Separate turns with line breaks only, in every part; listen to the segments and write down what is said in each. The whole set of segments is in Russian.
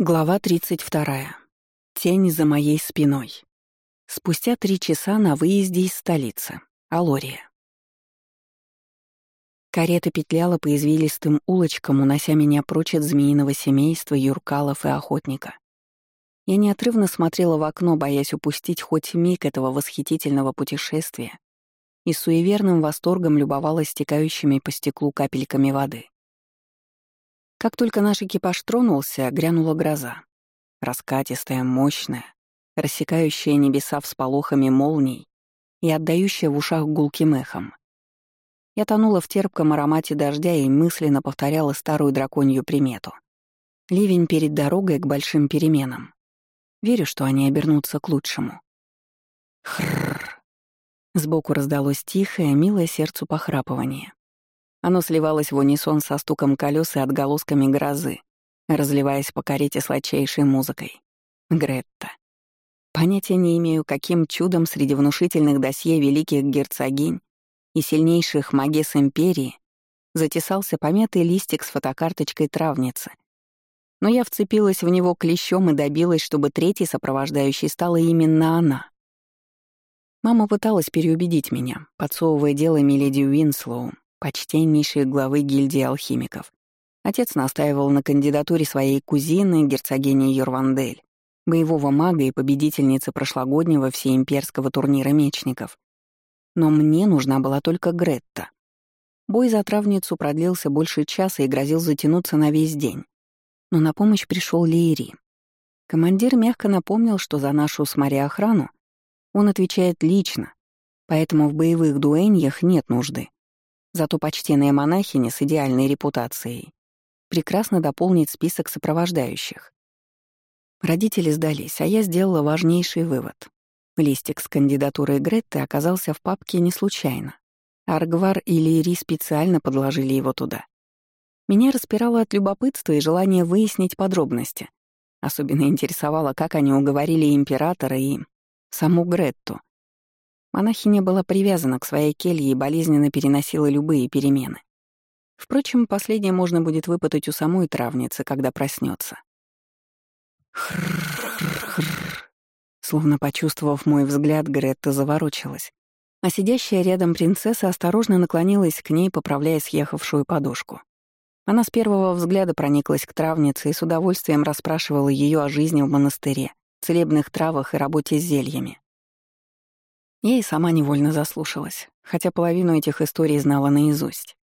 Глава 32. Тень за моей спиной. Спустя три часа на выезде из столицы. Алория. Карета петляла по извилистым улочкам, унося меня прочь от змеиного семейства, юркалов и охотника. Я неотрывно смотрела в окно, боясь упустить хоть миг этого восхитительного путешествия, и суеверным восторгом любовалась стекающими по стеклу капельками воды. Как только наш экипаж тронулся, грянула гроза. Раскатистая, мощная, рассекающая небеса всполохами молний и отдающая в ушах гулким эхом. Я тонула в терпком аромате дождя и мысленно повторяла старую драконью примету. Ливень перед дорогой к большим переменам. Верю, что они обернутся к лучшему. Хрррр. Сбоку раздалось тихое, милое сердцу похрапывание. Оно сливалось в унисон со стуком колес и отголосками грозы, разливаясь по карете сладчайшей музыкой. Гретта. Понятия не имею, каким чудом среди внушительных досье великих герцогинь и сильнейших магес империи затесался помятый листик с фотокарточкой травницы. Но я вцепилась в него клещом и добилась, чтобы третий сопровождающий стала именно она. Мама пыталась переубедить меня, подсовывая дело Миледи Уинслоу, почтеннейшей главы гильдии алхимиков. Отец настаивал на кандидатуре своей кузины, герцогини Йорвандель, боевого мага и победительницы прошлогоднего всеимперского турнира мечников. Но мне нужна была только Гретта. Бой за травницу продлился больше часа и грозил затянуться на весь день. Но на помощь пришел Лиери. Командир мягко напомнил, что за нашу с Мари охрану он отвечает лично, поэтому в боевых дуэньях нет нужды. Зато почтенная монахиня с идеальной репутацией прекрасно дополнит список сопровождающих. Родители сдались, а я сделала важнейший вывод. Листик с кандидатурой Гретты оказался в папке не случайно. Аргвар и Лири специально подложили его туда. Меня распирало от любопытства и желания выяснить подробности. Особенно интересовало, как они уговорили императора и саму Гретту — Монахиня была привязана к своей келье и болезненно переносила любые перемены. Впрочем, последнее можно будет выпытать у самой травницы, когда проснется. Словно почувствовав мой взгляд, Гретта заворочилась, а сидящая рядом принцесса осторожно наклонилась к ней, поправляя съехавшую подушку. Она с первого взгляда прониклась к травнице и с удовольствием расспрашивала ее о жизни в монастыре, целебных травах и работе с зельями. Я и сама невольно заслушалась, хотя половину этих историй знала наизусть.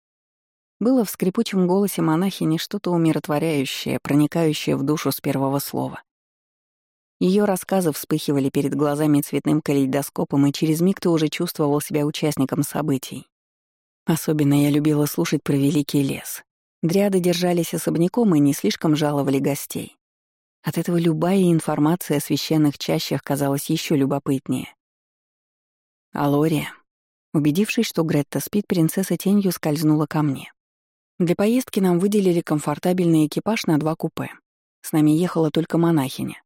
Было в скрипучем голосе монахини что-то умиротворяющее, проникающее в душу с первого слова. Ее рассказы вспыхивали перед глазами цветным калейдоскопом, и через миг ты уже чувствовал себя участником событий. Особенно я любила слушать про Великий лес. Дриады держались особняком и не слишком жаловали гостей. От этого любая информация о священных чащах казалась еще любопытнее. Алория. Убедившись, что Гретта спит, принцесса тенью скользнула ко мне. Для поездки нам выделили комфортабельный экипаж на два купе. С нами ехала только монахиня.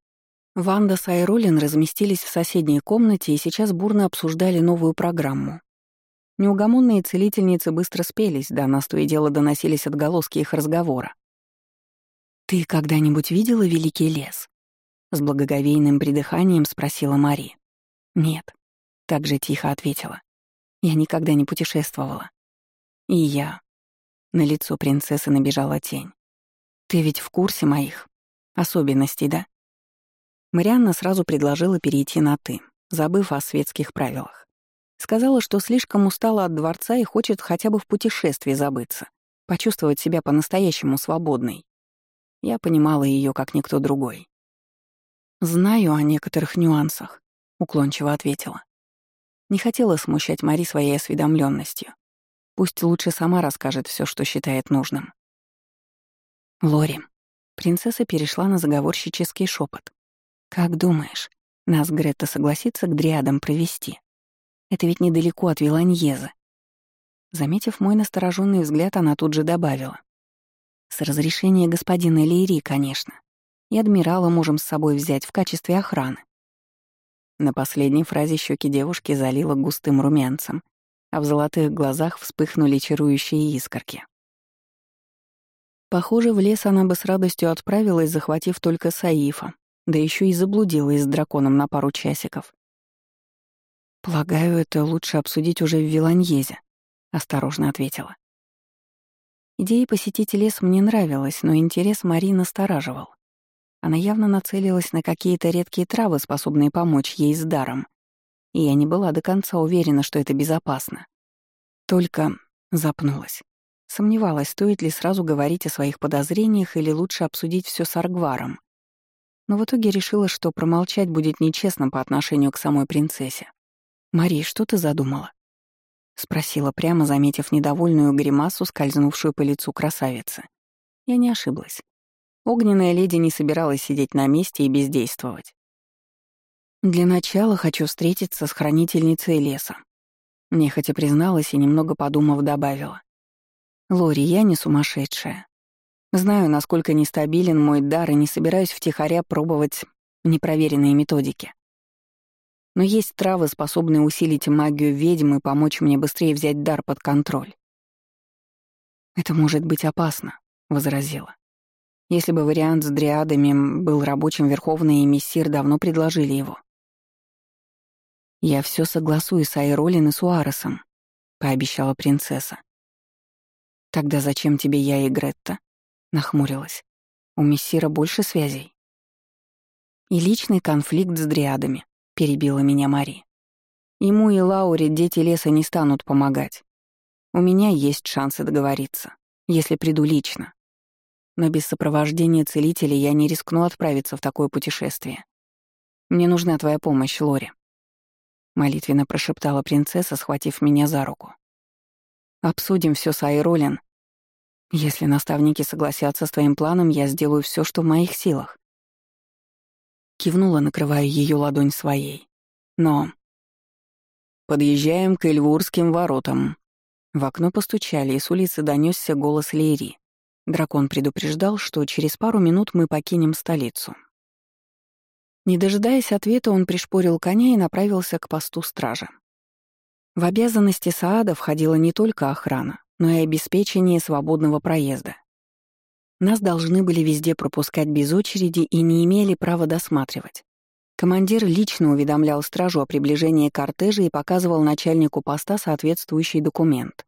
Ванда с Айролин разместились в соседней комнате и сейчас бурно обсуждали новую программу. Неугомонные целительницы быстро спелись, да нас то и дело доносились отголоски их разговора. «Ты когда-нибудь видела Великий лес?» С благоговейным придыханием спросила Мари. «Нет», так же тихо ответила. Я никогда не путешествовала. И я. На лицо принцессы набежала тень. Ты ведь в курсе моих особенностей, да? Марианна сразу предложила перейти на «ты», забыв о светских правилах. Сказала, что слишком устала от дворца и хочет хотя бы в путешествии забыться, почувствовать себя по-настоящему свободной. Я понимала ее как никто другой. «Знаю о некоторых нюансах», — уклончиво ответила. Не хотела смущать Мари своей осведомленностью. Пусть лучше сама расскажет все, что считает нужным. Лори. Принцесса перешла на заговорщический шепот. «Как думаешь, нас Гретта согласится к дриадам провести? Это ведь недалеко от Виланьезы». Заметив мой настороженный взгляд, она тут же добавила. «С разрешения господина Лейри, конечно. И адмирала можем с собой взять в качестве охраны. На последней фразе щеки девушки залило густым румянцем, а в золотых глазах вспыхнули чарующие искорки. Похоже, в лес она бы с радостью отправилась, захватив только Саифа, да еще и заблудилась с драконом на пару часиков. «Полагаю, это лучше обсудить уже в Виланьезе», — осторожно ответила. Идея посетить лес мне нравилась, но интерес Мари настораживал. Она явно нацелилась на какие-то редкие травы, способные помочь ей с даром. И я не была до конца уверена, что это безопасно. Только запнулась. Сомневалась, стоит ли сразу говорить о своих подозрениях или лучше обсудить все с Аргваром. Но в итоге решила, что промолчать будет нечестно по отношению к самой принцессе. «Мари, что ты задумала?» — спросила прямо, заметив недовольную гримасу, скользнувшую по лицу красавицы. Я не ошиблась. Огненная леди не собиралась сидеть на месте и бездействовать. «Для начала хочу встретиться с хранительницей леса», — нехотя призналась и, немного подумав, добавила. «Лори, я не сумасшедшая. Знаю, насколько нестабилен мой дар и не собираюсь втихаря пробовать непроверенные методики. Но есть травы, способные усилить магию ведьмы и помочь мне быстрее взять дар под контроль. «Это может быть опасно», — возразила. «Если бы вариант с дриадами был рабочим, Верховный Мессир давно предложили его». «Я все согласую с Айролин и Суаресом», — пообещала принцесса. «Тогда зачем тебе я и Гретта?» — нахмурилась. «У Мессира больше связей». «И личный конфликт с дриадами», — перебила меня Мари. «Ему и Лауре дети леса не станут помогать. У меня есть шансы договориться, если приду лично. Но без сопровождения целителя я не рискну отправиться в такое путешествие. Мне нужна твоя помощь, Лори», — молитвенно прошептала принцесса, схватив меня за руку. «Обсудим все с Айролин. Если наставники согласятся с твоим планом, я сделаю все, что в моих силах. Кивнула, накрывая ее ладонь своей. Но... «Подъезжаем к Эльвурским воротам». В окно постучали, и с улицы донесся голос Лейри. Дракон предупреждал, что через пару минут мы покинем столицу. Не дожидаясь ответа, он пришпорил коня и направился к посту стража. В обязанности Саада входила не только охрана, но и обеспечение свободного проезда. Нас должны были везде пропускать без очереди и не имели права досматривать. Командир лично уведомлял стражу о приближении кортежа и показывал начальнику поста соответствующий документ.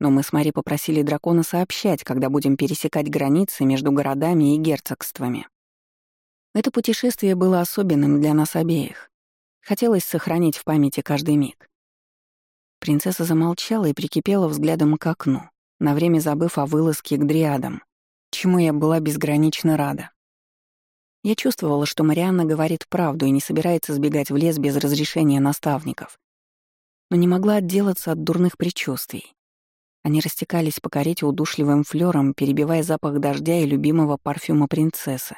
Но мы с Мари попросили дракона сообщать, когда будем пересекать границы между городами и герцогствами. Это путешествие было особенным для нас обеих. Хотелось сохранить в памяти каждый миг. Принцесса замолчала и прикипела взглядом к окну, на время забыв о вылазке к дриадам чему я была безгранично рада. Я чувствовала, что Марианна говорит правду и не собирается сбегать в лес без разрешения наставников. Но не могла отделаться от дурных предчувствий. Они растекались по карете удушливым флёром, перебивая запах дождя и любимого парфюма принцессы.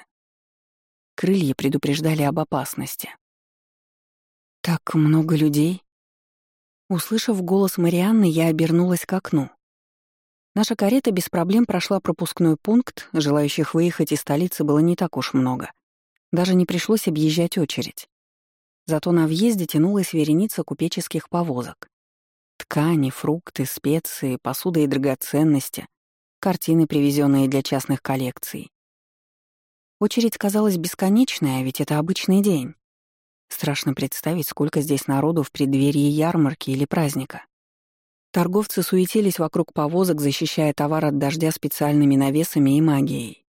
Крылья предупреждали об опасности. «Так много людей?» Услышав голос Марианны, я обернулась к окну. Наша карета без проблем прошла пропускной пункт, желающих выехать из столицы было не так уж много. Даже не пришлось объезжать очередь. Зато на въезде тянулась вереница купеческих повозок. Ткани, фрукты, специи, посуда и драгоценности, картины, привезенные для частных коллекций. Очередь казалась бесконечной, а ведь это обычный день. Страшно представить, сколько здесь народу в преддверии ярмарки или праздника. Торговцы суетились вокруг повозок, защищая товар от дождя специальными навесами и магией.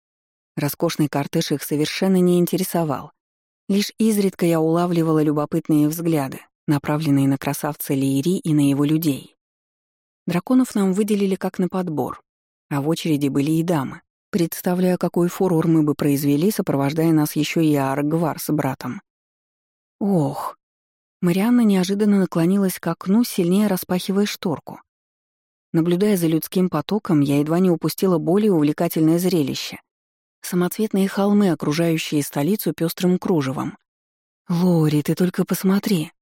Роскошный кортеж их совершенно не интересовал. Лишь изредка я улавливала любопытные взгляды, направленные на красавца Лиери и на его людей. Драконов нам выделили как на подбор, а в очереди были и дамы. Представляю, какой фурор мы бы произвели, сопровождая нас еще и Аргвар с братом. Ох, Марианна неожиданно наклонилась к окну, сильнее распахивая шторку. Наблюдая за людским потоком, я едва не упустила более увлекательное зрелище. Самоцветные холмы, окружающие столицу пестрым кружевом. «Лори, ты только посмотри!»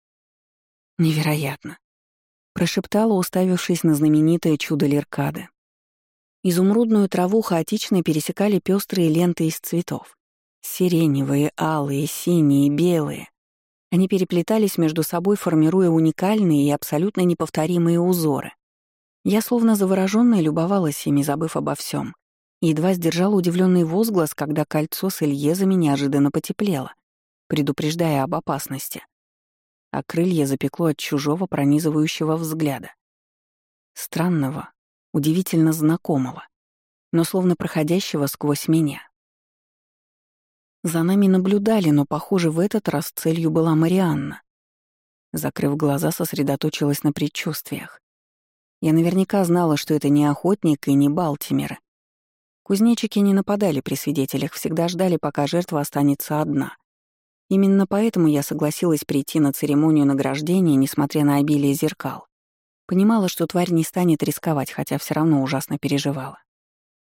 «Невероятно!» — прошептала, уставившись на знаменитое чудо Леркады. Изумрудную траву хаотично пересекали пестрые ленты из цветов. Сиреневые, алые, синие, белые. Они переплетались между собой, формируя уникальные и абсолютно неповторимые узоры. Я словно заворожённая любовалась ими, забыв обо всем. едва сдержала удивленный возглас, когда кольцо с Ильезами неожиданно потеплело, предупреждая об опасности. А крылья запекло от чужого пронизывающего взгляда. Странного, удивительно знакомого, но словно проходящего сквозь меня. За нами наблюдали, но, похоже, в этот раз целью была Марианна. Закрыв глаза, сосредоточилась на предчувствиях. Я наверняка знала, что это не охотник и не Балтимеры. Кузнечики не нападали при свидетелях, всегда ждали, пока жертва останется одна. Именно поэтому я согласилась прийти на церемонию награждения, несмотря на обилие зеркал. Понимала, что тварь не станет рисковать, хотя все равно ужасно переживала.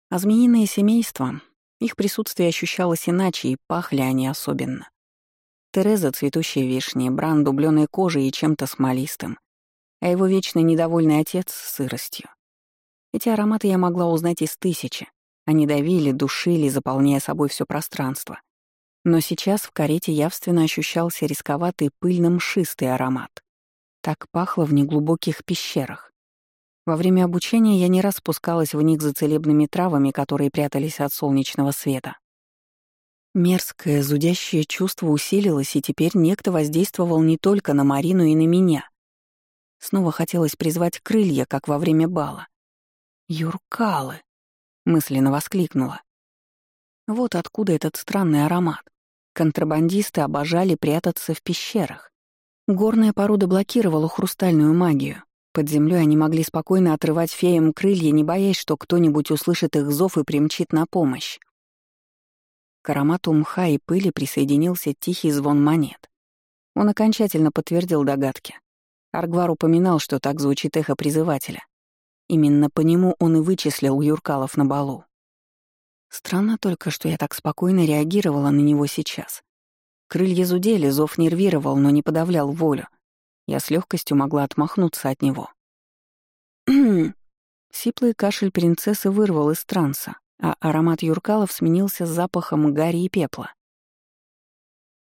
А змеиное семейство, их присутствие ощущалось иначе, и пахли они особенно. Тереза — цветущей вишней, Бран — дубленой кожей и чем-то смолистым, а его вечно недовольный отец — сыростью. Эти ароматы я могла узнать из тысячи. Они давили, душили, заполняя собой все пространство. Но сейчас в карете явственно ощущался рисковатый пыльно-мшистый аромат. Так пахло в неглубоких пещерах. Во время обучения я не раз спускалась в них за целебными травами, которые прятались от солнечного света. Мерзкое, зудящее чувство усилилось, и теперь некто воздействовал не только на Марину и на меня. Снова хотелось призвать крылья, как во время бала. «Юркалы!» — мысленно воскликнула. Вот откуда этот странный аромат. Контрабандисты обожали прятаться в пещерах. Горная порода блокировала хрустальную магию. Под землей они могли спокойно отрывать феям крылья, не боясь, что кто-нибудь услышит их зов и примчит на помощь. К аромату мха и пыли присоединился тихий звон монет. Он окончательно подтвердил догадки. Аргвар упоминал, что так звучит эхо призывателя. Именно по нему он и вычислил Юркалов на балу. Странно только, что я так спокойно реагировала на него сейчас. Крылья зудели, зов нервировал, но не подавлял волю. Я с легкостью могла отмахнуться от него. Сиплый кашель принцессы вырвал из транса, а аромат юркалов сменился запахом гари и пепла.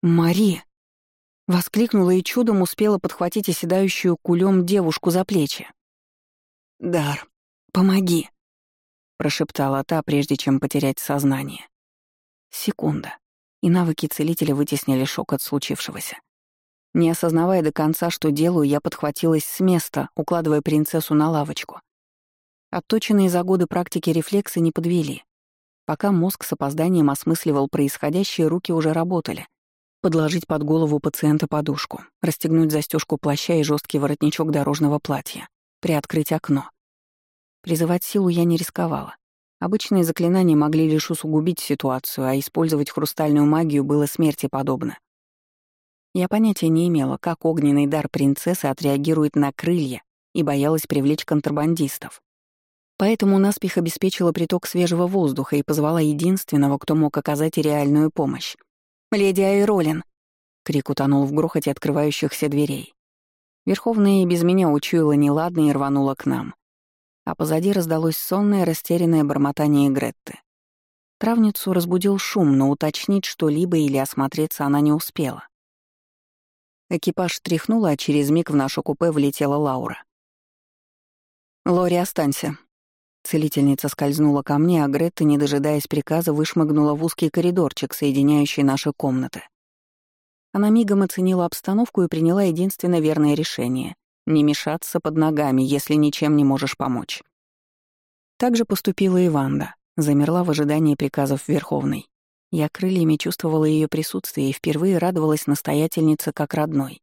«Мари!» — воскликнула и чудом успела подхватить оседающую кулем девушку за плечи. «Дар, помоги!» — прошептала та, прежде чем потерять сознание. Секунда и навыки целителя вытеснили шок от случившегося. Не осознавая до конца, что делаю, я подхватилась с места, укладывая принцессу на лавочку. Отточенные за годы практики рефлексы не подвели. Пока мозг с опозданием осмысливал происходящее, руки уже работали. Подложить под голову пациента подушку, расстегнуть застежку плаща и жесткий воротничок дорожного платья, приоткрыть окно. Призывать силу я не рисковала. Обычные заклинания могли лишь усугубить ситуацию, а использовать хрустальную магию было смерти подобно. Я понятия не имела, как огненный дар принцессы отреагирует на крылья и боялась привлечь контрабандистов. Поэтому наспех обеспечила приток свежего воздуха и позвала единственного, кто мог оказать реальную помощь. «Леди Айролин!» — крик утонул в грохоте открывающихся дверей. Верховная и без меня учуяла неладно и рванула к нам а позади раздалось сонное растерянное бормотание Гретты. Травницу разбудил шум, но уточнить что-либо или осмотреться она не успела. Экипаж тряхнула, а через миг в нашу купе влетела Лаура. «Лори, останься». Целительница скользнула ко мне, а Гретта, не дожидаясь приказа, вышмыгнула в узкий коридорчик, соединяющий наши комнаты. Она мигом оценила обстановку и приняла единственно верное решение не мешаться под ногами, если ничем не можешь помочь. Так же поступила и Ванда, замерла в ожидании приказов Верховной. Я крыльями чувствовала ее присутствие и впервые радовалась настоятельнице как родной.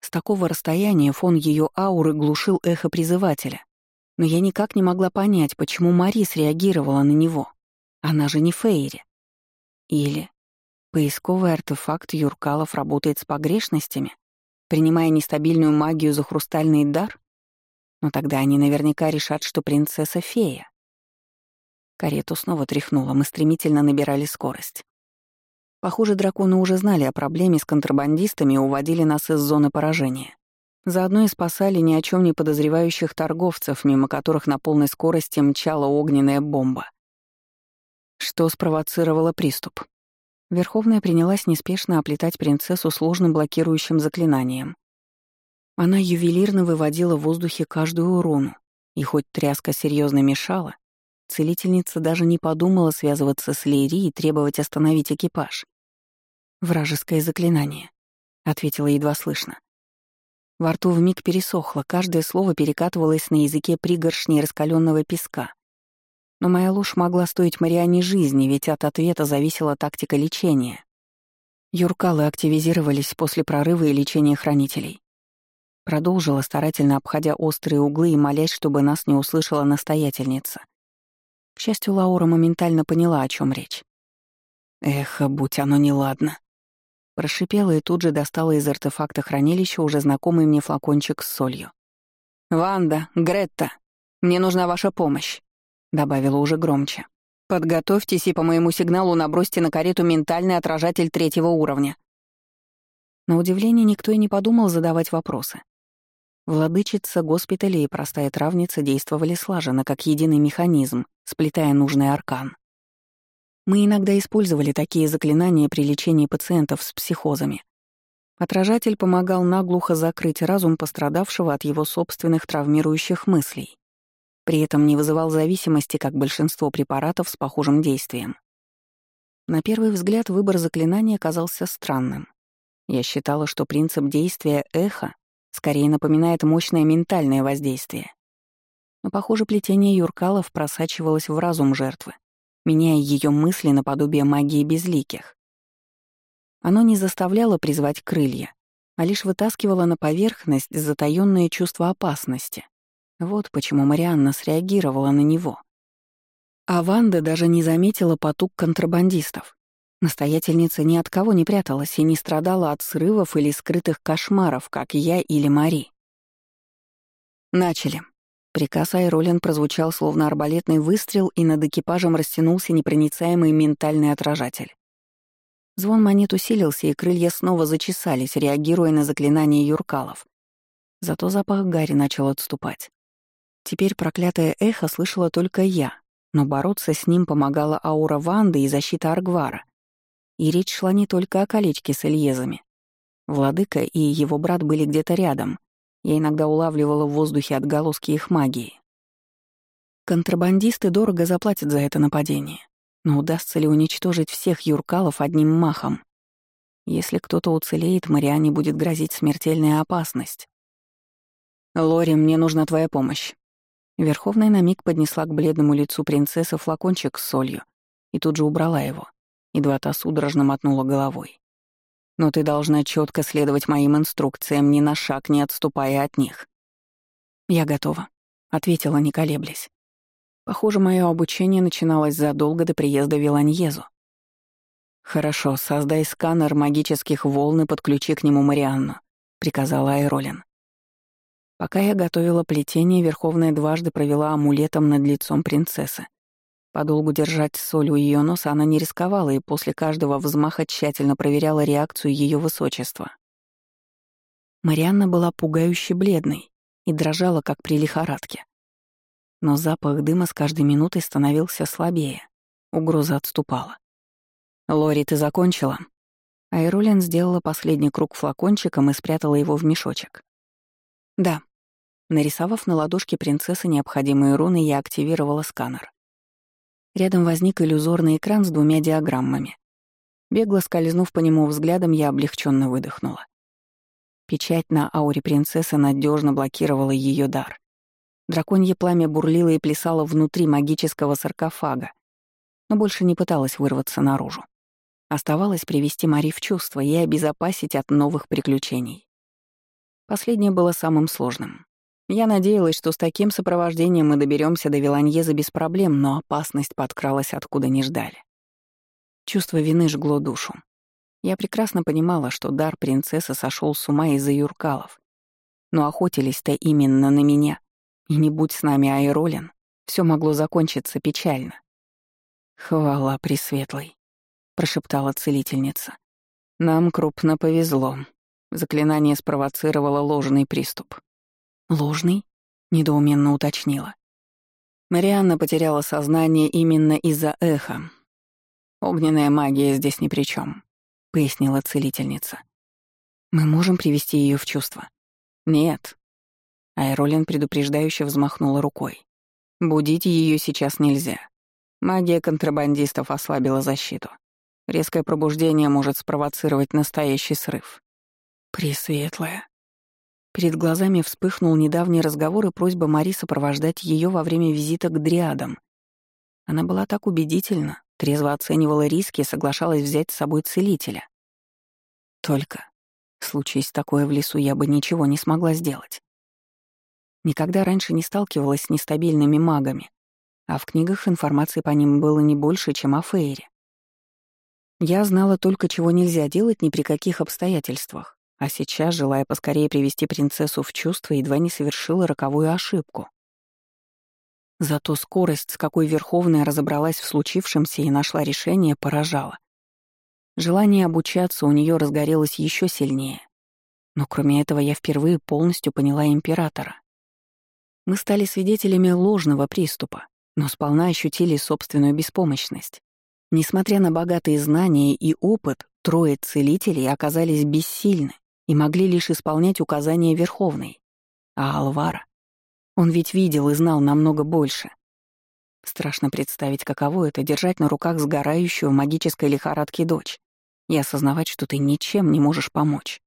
С такого расстояния фон ее ауры глушил эхо призывателя. Но я никак не могла понять, почему Мари среагировала на него. Она же не Фейри. Или поисковый артефакт Юркалов работает с погрешностями? Принимая нестабильную магию за хрустальный дар? Но тогда они наверняка решат, что принцесса — фея. Карету снова тряхнула, мы стремительно набирали скорость. Похоже, драконы уже знали о проблеме с контрабандистами и уводили нас из зоны поражения. Заодно и спасали ни о чем не подозревающих торговцев, мимо которых на полной скорости мчала огненная бомба. Что спровоцировало приступ? Верховная принялась неспешно оплетать принцессу сложным блокирующим заклинанием. Она ювелирно выводила в воздухе каждую руну, и хоть тряска серьезно мешала, целительница даже не подумала связываться с Лейри и требовать остановить экипаж. «Вражеское заклинание», — ответила едва слышно. Во рту вмиг пересохло, каждое слово перекатывалось на языке пригоршни раскаленного песка. Но моя ложь могла стоить Мариане жизни, ведь от ответа зависела тактика лечения. Юркалы активизировались после прорыва и лечения хранителей. Продолжила, старательно обходя острые углы и молясь, чтобы нас не услышала настоятельница. К счастью, Лаура моментально поняла, о чем речь. «Эх, будь оно неладно!» Прошипела и тут же достала из артефакта хранилища уже знакомый мне флакончик с солью. «Ванда, Гретта, мне нужна ваша помощь», — добавила уже громче. «Подготовьтесь и по моему сигналу набросьте на карету ментальный отражатель третьего уровня». На удивление никто и не подумал задавать вопросы. Владычица госпиталя и простая травница действовали слаженно, как единый механизм, сплетая нужный аркан. Мы иногда использовали такие заклинания при лечении пациентов с психозами. Отражатель помогал наглухо закрыть разум пострадавшего от его собственных травмирующих мыслей. При этом не вызывал зависимости, как большинство препаратов с похожим действием. На первый взгляд выбор заклинания казался странным. Я считала, что принцип действия эхо скорее напоминает мощное ментальное воздействие. Но, похоже, плетение юркалов просачивалось в разум жертвы, меняя ее мысли наподобие магии безликих. Оно не заставляло призвать крылья, а лишь вытаскивало на поверхность затаённое чувство опасности. Вот почему Марианна среагировала на него. А Ванда даже не заметила потуг контрабандистов. Настоятельница ни от кого не пряталась и не страдала от срывов или скрытых кошмаров, как я или Мари. Начали. Приказ Айролин прозвучал словно арбалетный выстрел, и над экипажем растянулся непроницаемый ментальный отражатель. Звон монет усилился, и крылья снова зачесались, реагируя на заклинание юркалов. Зато запах Гарри начал отступать. Теперь проклятое эхо слышала только я, но бороться с ним помогала аура Ванды и защита Аргвара. И речь шла не только о колечке с Эльезами. Владыка и его брат были где-то рядом, я иногда улавливала в воздухе отголоски их магии. Контрабандисты дорого заплатят за это нападение. Но удастся ли уничтожить всех юркалов одним махом? Если кто-то уцелеет, Мариане будет грозить смертельная опасность. «Лори, мне нужна твоя помощь». Верховная на миг поднесла к бледному лицу принцессы флакончик с солью и тут же убрала его. Едва та судорожно мотнула головой но ты должна четко следовать моим инструкциям, ни на шаг не отступая от них». «Я готова», — ответила, не колеблясь. Похоже, мое обучение начиналось задолго до приезда в Виланьезу. «Хорошо, создай сканер магических волн и подключи к нему Марианну», — приказала Айролин. Пока я готовила плетение, Верховная дважды провела амулетом над лицом принцессы, Подолгу держать соль у ее носа она не рисковала и после каждого взмаха тщательно проверяла реакцию ее высочества. Марианна была пугающе бледной и дрожала, как при лихорадке. Но запах дыма с каждой минутой становился слабее. Угроза отступала. «Лори, ты закончила?» Айрулин сделала последний круг флакончиком и спрятала его в мешочек. «Да». Нарисовав на ладошке принцессы необходимые руны, я активировала сканер. Рядом возник иллюзорный экран с двумя диаграммами. Бегло скользнув по нему взглядом, я облегченно выдохнула. Печать на ауре принцессы надежно блокировала ее дар. Драконье пламя бурлило и плясало внутри магического саркофага, но больше не пыталась вырваться наружу. Оставалось привести Мари в чувство и обезопасить от новых приключений. Последнее было самым сложным. Я надеялась, что с таким сопровождением мы доберемся до Виланьеза без проблем, но опасность подкралась откуда не ждали. Чувство вины жгло душу. Я прекрасно понимала, что дар принцессы сошел с ума из-за юркалов. Но охотились-то именно на меня. И не будь с нами Айролин, все могло закончиться печально. «Хвала Пресветлой», — прошептала целительница. «Нам крупно повезло. Заклинание спровоцировало ложный приступ. «Ложный?» — недоуменно уточнила. Марианна потеряла сознание именно из-за эха. «Огненная магия здесь ни при чем, пояснила целительница. «Мы можем привести ее в чувство?» «Нет». Айролин предупреждающе взмахнула рукой. Будить ее сейчас нельзя. Магия контрабандистов ослабила защиту. Резкое пробуждение может спровоцировать настоящий срыв. Пресветлая. Перед глазами вспыхнул недавний разговор и просьба Мари сопровождать ее во время визита к дриадам. Она была так убедительна, трезво оценивала риски и соглашалась взять с собой целителя. Только, случись такое в лесу, я бы ничего не смогла сделать. Никогда раньше не сталкивалась с нестабильными магами, а в книгах информации по ним было не больше, чем о Фейре. Я знала только, чего нельзя делать ни при каких обстоятельствах, а сейчас, желая поскорее привести принцессу в чувство, едва не совершила роковую ошибку. Зато скорость, с какой Верховная разобралась в случившемся и нашла решение, поражала. Желание обучаться у нее разгорелось еще сильнее. Но кроме этого я впервые полностью поняла императора. Мы стали свидетелями ложного приступа, но сполна ощутили собственную беспомощность. Несмотря на богатые знания и опыт, трое целителей оказались бессильны и могли лишь исполнять указания Верховной. А Алвара? Он ведь видел и знал намного больше. Страшно представить, каково это — держать на руках сгорающую в магической лихорадке дочь и осознавать, что ты ничем не можешь помочь.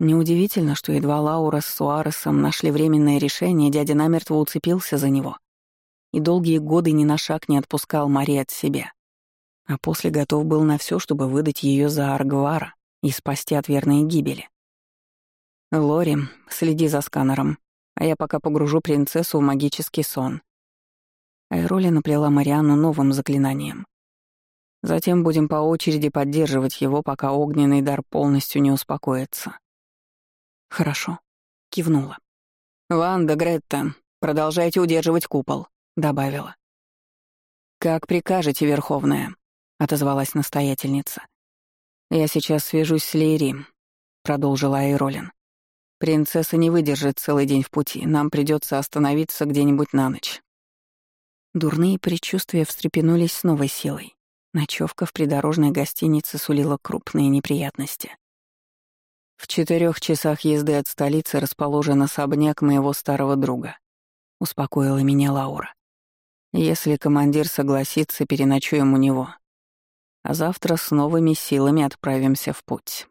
Неудивительно, что едва Лаура с Суаресом нашли временное решение, дядя намертво уцепился за него и долгие годы ни на шаг не отпускал Мари от себя а после готов был на все, чтобы выдать ее за Аргвара и спасти от верной гибели. «Лори, следи за сканером, а я пока погружу принцессу в магический сон». Айроли наплела Мариану новым заклинанием. Затем будем по очереди поддерживать его, пока огненный дар полностью не успокоится. «Хорошо», — кивнула. «Ванда, Гретта, продолжайте удерживать купол», — добавила. «Как прикажете, Верховная», — отозвалась настоятельница. «Я сейчас свяжусь с Лейри», — продолжила Айролин. «Принцесса не выдержит целый день в пути. Нам придется остановиться где-нибудь на ночь». Дурные предчувствия встрепенулись с новой силой. Ночевка в придорожной гостинице сулила крупные неприятности. В четырех часах езды от столицы расположен особняк моего старого друга. Успокоила меня Лаура. Если командир согласится, переночуем у него а завтра с новыми силами отправимся в путь.